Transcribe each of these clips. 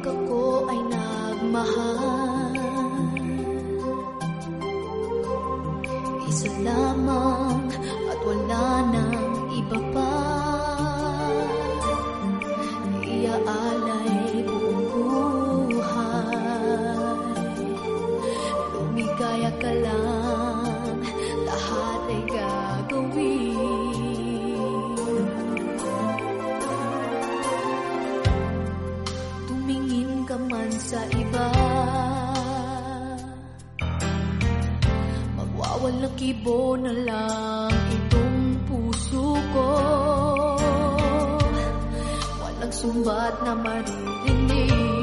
Pag ako ay nagmahal. Isa lang. sa iba. Magwawalang kibo na lang itong puso ko. Walang sumbat na marinig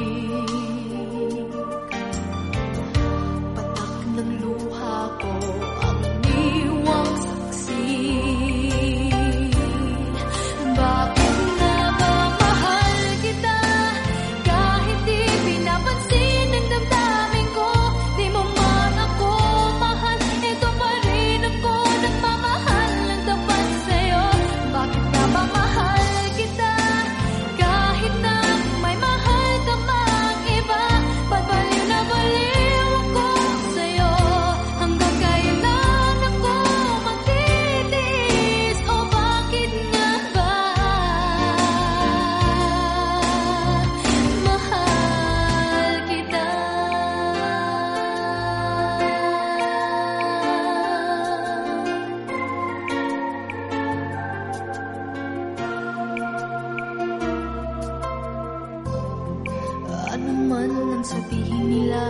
sabihin nila.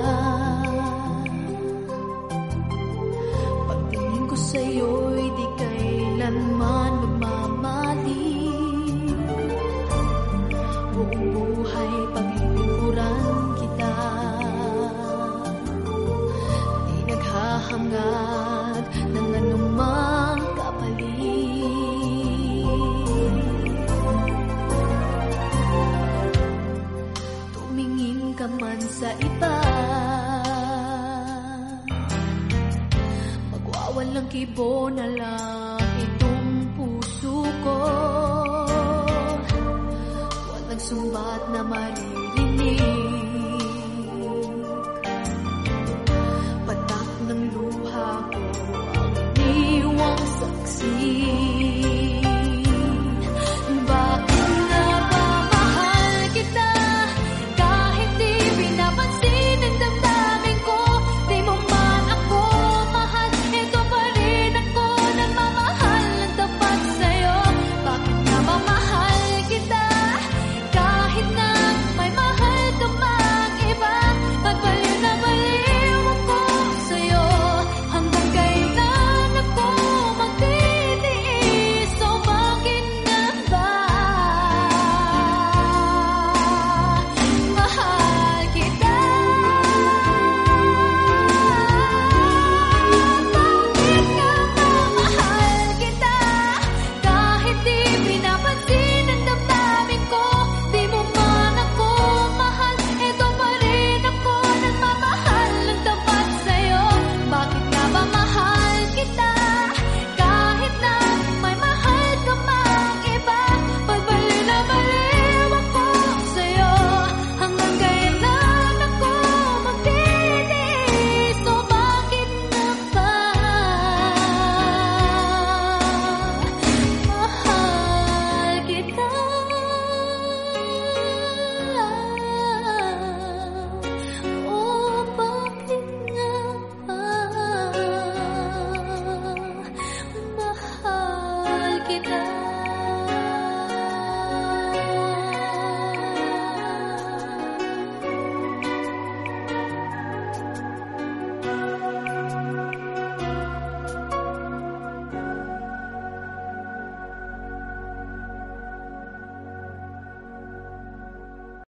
Pagtingin ko sa'yo'y sa iba. Magwawalang kibo na lang itong puso ko. Walang sumbat na maririnig.